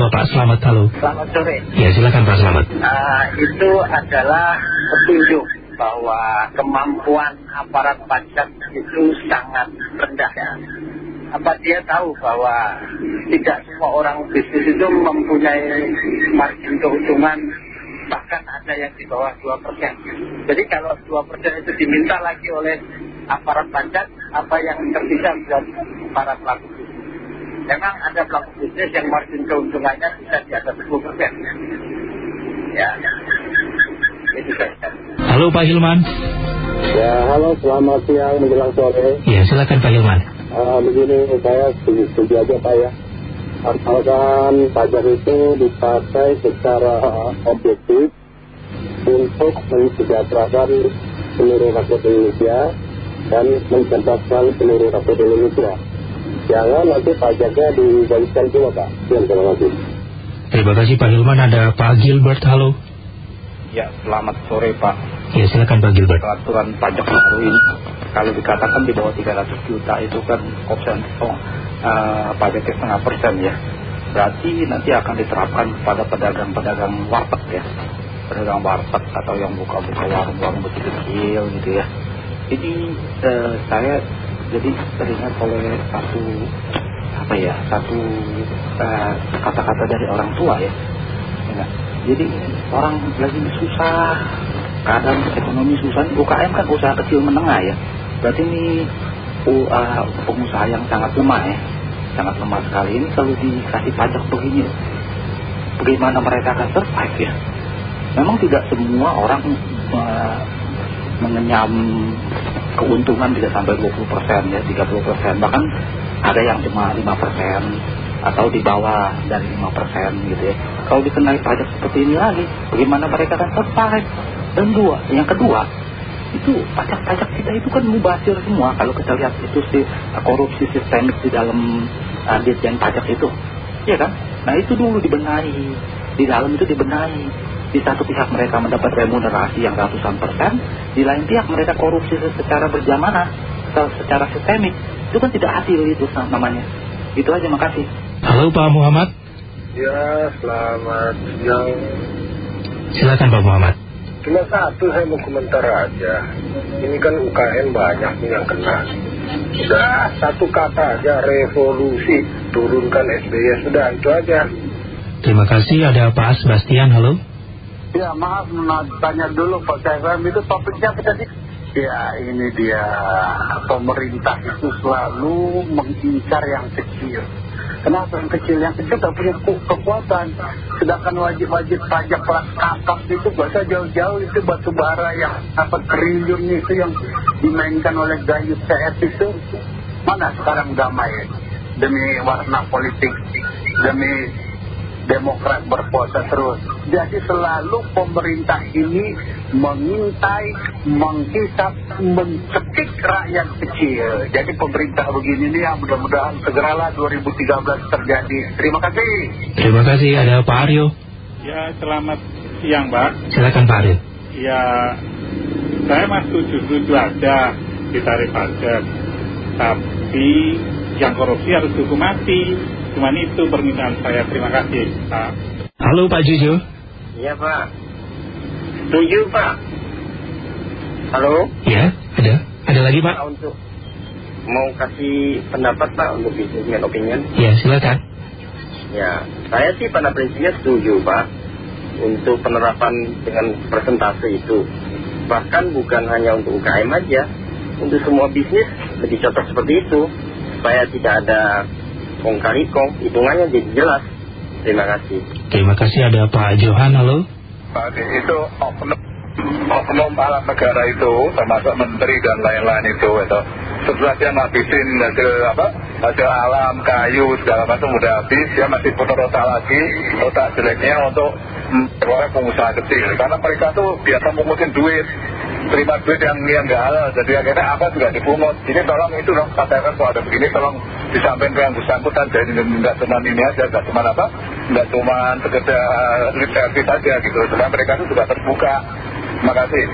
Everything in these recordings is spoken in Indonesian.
Bapak Selamat, halo. Selamat sore. Ya, silakan Pak Selamat. Uh, itu adalah petunjuk bahwa kemampuan aparat pajak itu sangat rendah ya. Apa dia tahu bahwa tidak semua orang bisnis itu mempunyai margin keuntungan bahkan ada yang di bawah 2%. Jadi kalau 2% itu diminta lagi oleh aparat pajak, apa yang tersisa buat para pelaku. Memang ada pelaku bisnis yang margin keuntungannya bisa di atas 10%. Ya, itu saja. Halo Pak Hilman. Ya, halo, selamat siang menjelang sore. Ya, silakan Pak Hilman. Uh, begini, saya setuju aja Pak ya. Asalkan pajak itu dipakai secara objektif untuk mensejahterakan seluruh rakyat Indonesia dan mencerdaskan seluruh rakyat Indonesia. Jangan nanti pajaknya dibagikan juga Pak. Sekian, terima kasih. Terima kasih Pak Hilman. Ada Pak Gilbert, halo. Ya, selamat sore Pak. Ya, silakan Pak Gilbert. Peraturan pajak baru ini, kalau dikatakan di bawah 300 juta itu kan opsi oh, uh, pajaknya setengah persen ya. Berarti nanti akan diterapkan pada pedagang-pedagang warteg ya. Pedagang warteg atau yang buka-buka warung-warung kecil-kecil gitu ya. Ini uh, saya jadi teringat oleh satu apa ya satu kata-kata uh, dari orang tua ya. ya jadi orang lagi susah, kadang ekonomi susah. UKM kan usaha kecil menengah ya. Berarti ini uh, pengusaha yang sangat lemah ya, sangat lemah sekali. Ini kalau dikasih pajak begini, bagaimana mereka akan survive ya? Memang tidak semua orang uh, mengenyam keuntungan tidak sampai 20% ya, 30%. Bahkan ada yang cuma 5% atau di bawah dari 5% gitu ya. Kalau dikenai pajak seperti ini lagi, bagaimana mereka akan survive? Dan dua, yang kedua, itu pajak-pajak kita itu kan mubazir semua. Kalau kita lihat itu si korupsi sistemik di dalam uh, dirjen pajak itu, ya kan? Nah itu dulu dibenahi, di dalam itu dibenahi. Di satu pihak mereka mendapat remunerasi yang ratusan persen, di lain pihak mereka korupsi secara berjamaah, secara sistemik. Itu kan tidak adil itu namanya. Itu aja, makasih. Halo Pak Muhammad. Ya, selamat siang. Silakan Pak Muhammad. Cuma satu saya mau komentar aja. Ini kan UKM banyak nih yang kena. Sudah satu kata aja revolusi turunkan SBY sudah itu aja. Terima kasih ada Pak Sebastian halo. Ya maaf tanya dulu Pak Syafam itu topiknya apa tadi? Ya ini dia pemerintah itu selalu mengincar yang kecil. Kenapa yang kecil? Yang kecil tak punya kekuatan. Sedangkan wajib-wajib pajak kelas itu bahasa jauh-jauh itu batu bara yang apa triliun itu yang dimainkan oleh Gayus CS itu. Mana sekarang damai demi warna politik, demi Demokrat berpuasa terus. Jadi selalu pemerintah ini mengintai, menghisap, mencekik rakyat kecil. Jadi pemerintah begini nih yang mudah-mudahan segeralah 2013 terjadi. Terima kasih. Terima kasih. Ada Pak Aryo. Ya, selamat siang, Pak. Silakan Pak Aryo. Ya, saya masih setuju aja ditarik pajak. Tapi yang korupsi harus dihukum mati. Cuman itu permintaan saya. Terima kasih, Pak. Halo Pak Juju. Iya, Pak. Setuju, Pak. Halo? Ya, ada. Ada lagi, Pak? Untuk mau kasih pendapat, Pak, untuk businessman opinion. Ya, silakan. Ya, saya sih pada prinsipnya setuju, Pak. Untuk penerapan dengan persentase itu. Bahkan bukan hanya untuk UKM aja. Untuk semua bisnis lebih cocok seperti itu. Supaya tidak ada kong kali kong, hitungannya jadi jelas. Terima kasih. Terima kasih ada Pak Johan, halo. Pak itu oknum, oknum alat negara itu, termasuk menteri dan lain-lain itu, itu. Setelah dia ngabisin hasil apa, hasil alam, kayu, segala macam udah habis, dia masih putar otak lagi, otak jeleknya untuk memperoleh pengusaha kecil. Karena mereka tuh biasa mengutin duit, terima duit yang yang nggak halal jadi akhirnya apa juga dipungut jadi tolong itu dong katakan kalau ada begini tolong disampaikan ke yang bersangkutan jadi nggak cuma ini aja nggak cuma apa nggak cuma sekedar lip service aja gitu supaya mereka itu juga terbuka terima kasih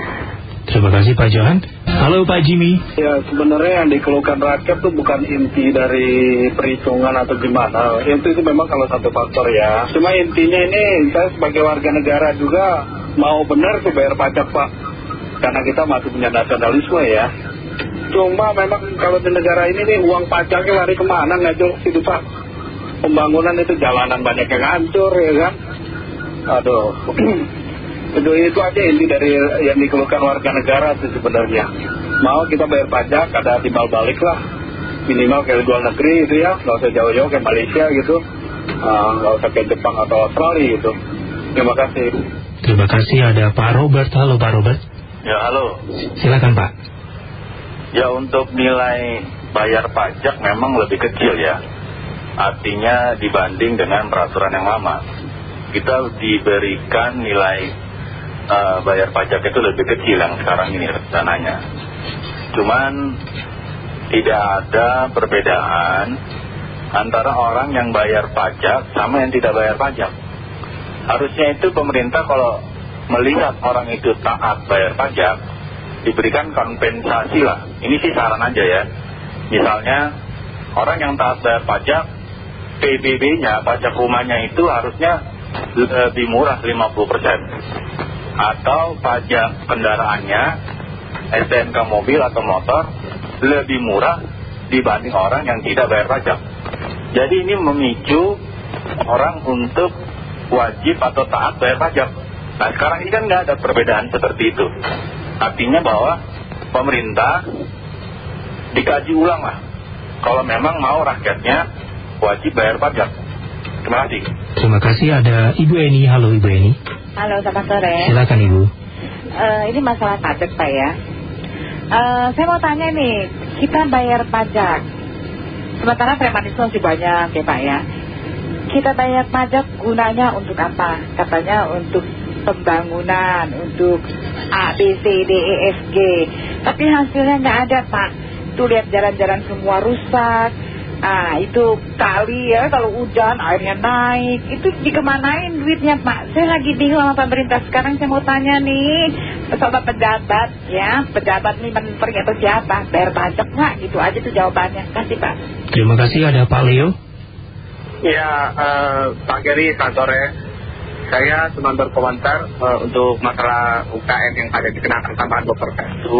terima kasih Pak Johan Halo Pak Jimmy. Ya sebenarnya yang dikeluhkan rakyat tuh bukan inti dari perhitungan atau gimana. Inti itu memang kalau satu faktor ya. Cuma intinya ini saya sebagai warga negara juga mau benar tuh bayar pajak Pak. Karena kita masih punya nasionalisme ya. Cuma memang kalau di negara ini nih uang pajaknya lari ke mana nggak jelas itu Pak. Pembangunan itu jalanan banyak yang hancur ya kan. Aduh. itu, itu aja inti dari yang dikeluhkan warga negara itu sebenarnya. Mau kita bayar pajak ada timbal balik lah. Minimal ke luar negeri itu ya. Nggak usah jauh-jauh ke Malaysia gitu. Ah, nggak usah ke Jepang atau Australia gitu. Terima kasih. Terima kasih ada Pak Robert. Halo Pak Robert. Ya halo. Silakan Pak. Ya untuk nilai bayar pajak memang lebih kecil ya. Artinya dibanding dengan peraturan yang lama. Kita diberikan nilai eh, bayar pajak itu lebih kecil yang sekarang ini rencananya. Cuman tidak ada perbedaan antara orang yang bayar pajak sama yang tidak bayar pajak. Harusnya itu pemerintah kalau melihat orang itu taat bayar pajak, diberikan kompensasi lah. Ini sih saran aja ya. Misalnya orang yang taat bayar pajak, PBB-nya, pajak rumahnya itu harusnya lebih murah 50%. Atau pajak kendaraannya, STNK mobil atau motor, lebih murah dibanding orang yang tidak bayar pajak. Jadi ini memicu orang untuk wajib atau taat bayar pajak. Nah sekarang ini kan nggak ada perbedaan seperti itu. Artinya bahwa pemerintah dikaji ulang lah. Kalau memang mau rakyatnya wajib bayar pajak. Terima kasih. Terima kasih ada Ibu Eni. Halo Ibu Eni. Halo, selamat sore. Silakan Ibu. Eh, ini masalah pajak, Pak ya. Eh, saya mau tanya nih, kita bayar pajak. Sementara premanisme masih banyak ya, Pak ya. Kita bayar pajak gunanya untuk apa? Katanya untuk pembangunan, untuk A, B, C, D, E, F, G. Tapi hasilnya nggak ada, Pak. Tuh lihat jalan-jalan semua rusak. Ah, itu kali ya kalau hujan airnya naik. Itu dikemanain duitnya, Pak? Saya lagi bingung sama pemerintah sekarang. Saya mau tanya nih, sama pejabat ya, pejabat nih menteri atau siapa? Bayar pajak nggak? Gitu aja tuh jawabannya. Kasih, Pak. Terima kasih ada Pak Leo. Ya, eh, Pak Geri, selamat sore. Saya cuma berkomentar eh, untuk masalah UKM yang pada dikenakan tambahan 2% itu,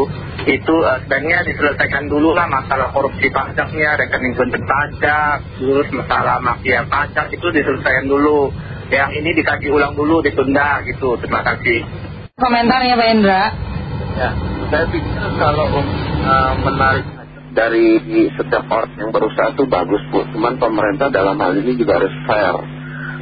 itu eh, sebenarnya diselesaikan dulu lah masalah korupsi pajaknya, rekening bentuk pajak, terus masalah mafia pajak itu diselesaikan dulu. Yang ini dikaji ulang dulu, ditunda gitu. Terima kasih. Komentarnya Pak Indra. Ya, saya pikir kalau uh, menarik dari setiap orang yang berusaha itu bagus bu. Cuman pemerintah dalam hal ini juga harus fair.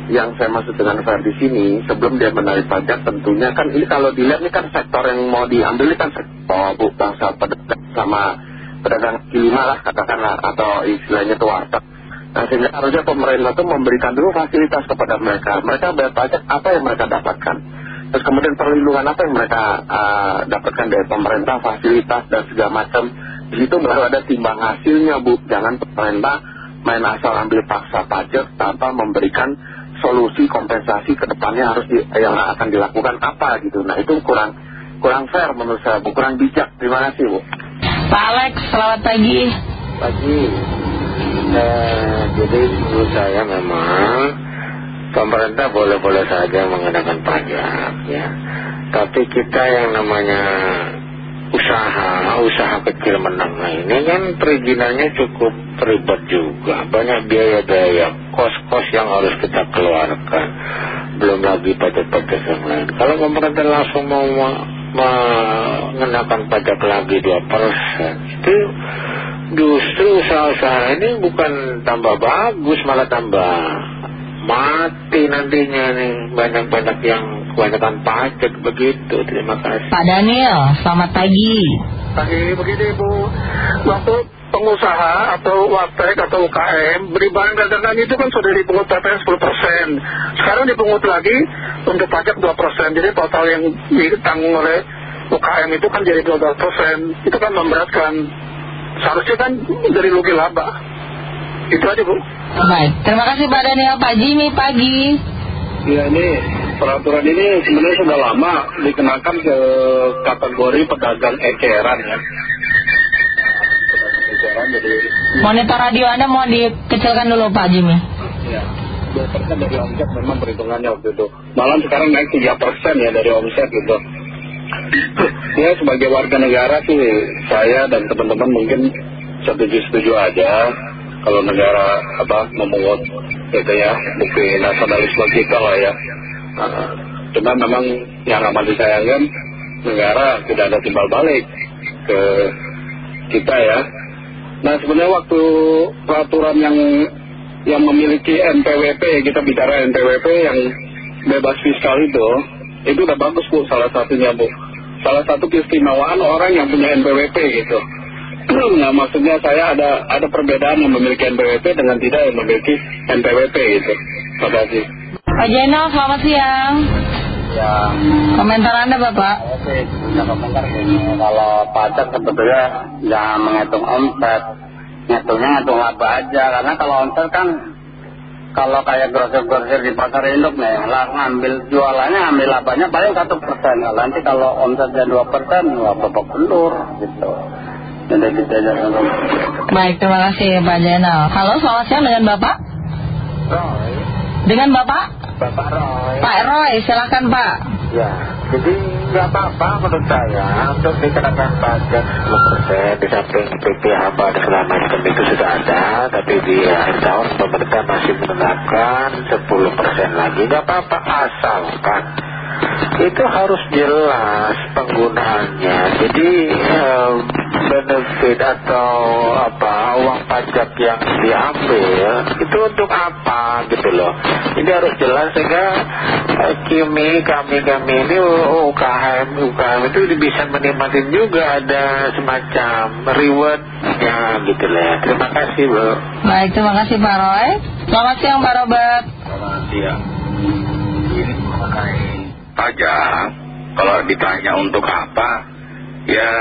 Yang saya maksud dengan fair di sini, sebelum dia menarik pajak tentunya kan ini kalau dilihat ini kan sektor yang mau diambil ini kan sektor bu bangsa pedagang sama pedagang kaki lima lah katakanlah atau istilahnya itu warteg. Nah sehingga harusnya pemerintah itu memberikan dulu fasilitas kepada mereka. Mereka bayar pajak apa yang mereka dapatkan. Terus kemudian perlindungan apa yang mereka uh, dapatkan dari pemerintah, fasilitas dan segala macam. Di situ baru ada timbang hasilnya bu. Jangan pemerintah main asal ambil paksa pajak tanpa memberikan solusi kompensasi ke depannya harus di, yang akan dilakukan apa gitu. Nah itu kurang kurang fair menurut saya bu, kurang bijak. Terima kasih bu. Pak Alex, selamat pagi. pagi eh, jadi menurut saya memang pemerintah boleh-boleh saja mengenakan pajak ya tapi kita yang namanya usaha usaha kecil menengah ini kan perizinannya cukup ribet juga. Banyak biaya-biaya kos-kos yang harus kita keluarkan. Belum lagi pajak-pajak yang lain. Kalau pemerintah langsung mau mengenakan pajak lagi 2% itu justru usaha-usaha ini bukan tambah bagus malah tambah mati nantinya nih. Banyak-banyak yang kebanyakan pajak begitu terima kasih Pak Daniel, selamat pagi. Pagi begini Bu, waktu pengusaha atau warteg atau UKM beri bahan dagangan itu kan sudah dipungut PPN 10%. Sekarang dipungut lagi untuk pajak 2%. Jadi total yang ditanggung oleh UKM itu kan jadi 12%. Itu kan memberatkan. Seharusnya kan dari rugi laba. Itu aja Bu. Baik, terima kasih Pak Daniel. Pak Jimmy pagi. Ya ini peraturan ini sebenarnya sudah lama dikenakan ke kategori pedagang eceran ya. Monitor radio Anda mau dikecilkan dulu Pak Jimmy. ya, 2% dari omset memang perhitungannya waktu itu. Malam sekarang naik 3% ya dari omset gitu. ya sebagai warga negara sih saya dan teman-teman mungkin setuju-setuju aja kalau negara apa memungut gitu ya bukti nasionalisme kita lah ya. Nah, cuma memang yang amat disayangkan negara tidak ada timbal balik ke kita ya. Nah sebenarnya waktu peraturan yang yang memiliki NPWP kita bicara NPWP yang bebas fiskal itu itu udah bagus bu salah satunya bu. Salah satu keistimewaan orang yang punya NPWP gitu. Nah maksudnya saya ada ada perbedaan yang memiliki NPWP dengan tidak yang memiliki NPWP gitu. Terima kasih Pak Jenal, selamat siang. ya Komentar Anda Bapak. Oke, punya komentar gini. Kalau pajak sebetulnya jangan menghitung omset, ngitungnya ngitung laba aja. Karena kalau omset kan, kalau kayak grosir-grosir di pasar induk nih, lah ngambil jualannya, ambil labanya paling satu persen. Nah, nanti kalau omsetnya dua persen, wah babak belur gitu. Jadi gitu aja. Baik, terima kasih Pak Jenal. Halo, selamat siang dengan Bapak. Dengan Bapak? Bapak Roy. Pak Roy, silakan Pak. Ya, jadi nggak apa-apa menurut saya untuk dikenakan pajak 10% di samping PPh dan segala macam itu sudah ada, tapi di akhir tahun pemerintah masih menerapkan 10% lagi. Nggak apa-apa asalkan itu harus jelas penggunaannya. Jadi eh, benefit atau apa uang pajak yang diambil itu untuk apa gitu loh. Ini harus jelas sehingga eh, kimi kami kami ini UKM UKM itu bisa menikmati juga ada semacam rewardnya gitu loh. ya. Terima kasih bu. Baik, terima kasih Pak Roy. Selamat siang Pak Robert. Selamat siang. Ini mengenai pajak, kalau ditanya untuk apa, ya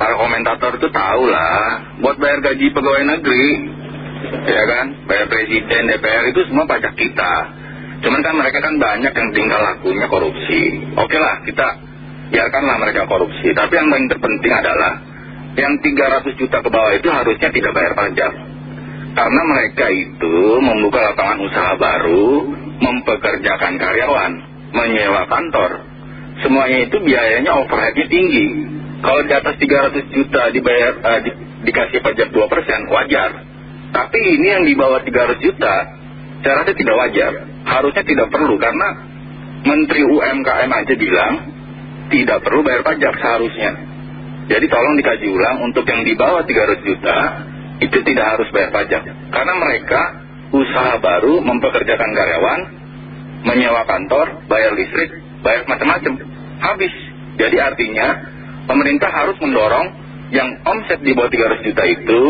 para komentator itu tahu lah, buat bayar gaji pegawai negeri, ya kan, bayar presiden, DPR itu semua pajak kita. Cuman kan mereka kan banyak yang tinggal lakunya korupsi. Oke lah, kita biarkanlah mereka korupsi. Tapi yang paling terpenting adalah yang 300 juta ke bawah itu harusnya tidak bayar pajak. Karena mereka itu membuka lapangan usaha baru, mempekerjakan karyawan, menyewa kantor. Semuanya itu biayanya overheadnya tinggi. Kalau di atas 300 juta dibayar, eh, di- dikasih pajak 2% wajar. Tapi ini yang di bawah 300 juta, saya rasa tidak wajar. Harusnya tidak perlu karena Menteri UMKM aja bilang tidak perlu bayar pajak seharusnya. Jadi tolong dikaji ulang untuk yang di bawah 300 juta itu tidak harus bayar pajak. Karena mereka usaha baru mempekerjakan karyawan, menyewa kantor, bayar listrik, bayar macam-macam. Habis. Jadi artinya pemerintah harus mendorong yang omset di bawah 300 juta itu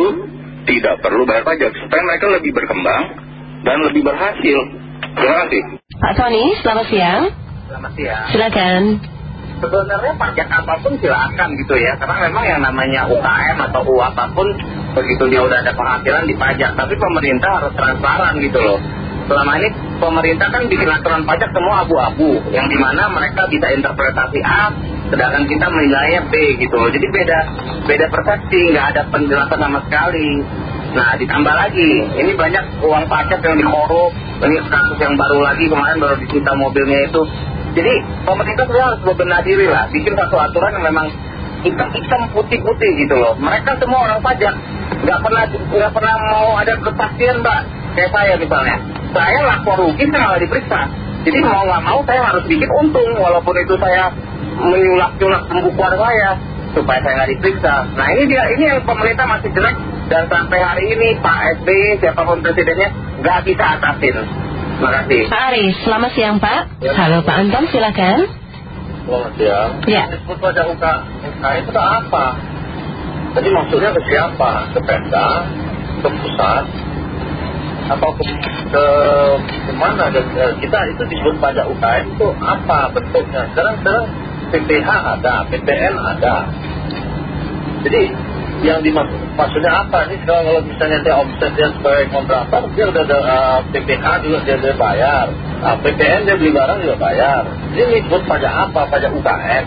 tidak perlu bayar pajak supaya mereka lebih berkembang dan lebih berhasil. Terima kasih. Pak Tony, selamat siang. Selamat siang. Silakan. sebenarnya pajak apa pun silakan gitu ya karena memang yang namanya UKM atau U apa pun begitu dia udah ada penghasilan dipajak tapi pemerintah harus transparan gitu loh selama ini pemerintah kan bikin aturan pajak semua abu-abu yang di mana mereka bisa interpretasi A sedangkan kita menilainya B gitu loh jadi beda beda persepsi nggak ada penjelasan sama sekali nah ditambah lagi ini banyak uang pajak yang dikorup ini kasus yang baru lagi kemarin baru disita mobilnya itu jadi pemerintah sebenarnya harus berbenah diri lah, bikin satu aturan yang memang hitam-hitam putih-putih gitu loh. Mereka semua orang pajak, nggak pernah nggak pernah mau ada kepastian mbak. Kayak saya misalnya, saya lapor rugi saya malah diperiksa. Jadi mau nggak mau saya harus bikin untung, walaupun itu saya menyulak-nyulak pembukuan saya supaya saya nggak diperiksa. Nah ini dia, ini yang pemerintah masih jelek dan sampai hari ini Pak SBY siapa pun presidennya nggak bisa atasin. Terima kasih. Pak Aris, selamat siang Pak. Halo Pak Anton, silakan. Selamat siang. Ya. Disebut pajak UK, itu apa? Jadi maksudnya ke siapa? Ke Pemda? Ke pusat? Atau ke, ke? Dan, eh, kita itu disebut pajak UKM itu apa bentuknya? Sekarang, sekarang PPH ada, PPN ada. Jadi yang dimaksud maksudnya apa? Ini sekarang kalau misalnya dia omset dia sebagai kontraktor, dia udah ada eh, PPH juga dia, dia bayar. APBN dia beli barang juga bayar. Ini disebut pajak apa? Pajak UKM.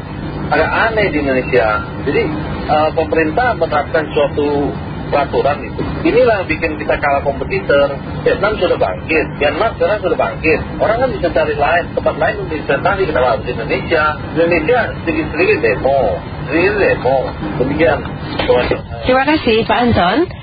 Agak aneh di Indonesia. Jadi eh, pemerintah menerapkan suatu peraturan itu. Inilah yang bikin kita kalah kompetitor. Vietnam sudah bangkit, Myanmar sekarang sudah bangkit. Orang kan bisa cari lain, tempat lain untuk investasi, kenapa harus Indonesia? Indonesia sedikit-sedikit demo, sedikit demo. Demikian. Terima kasih Pak Anton.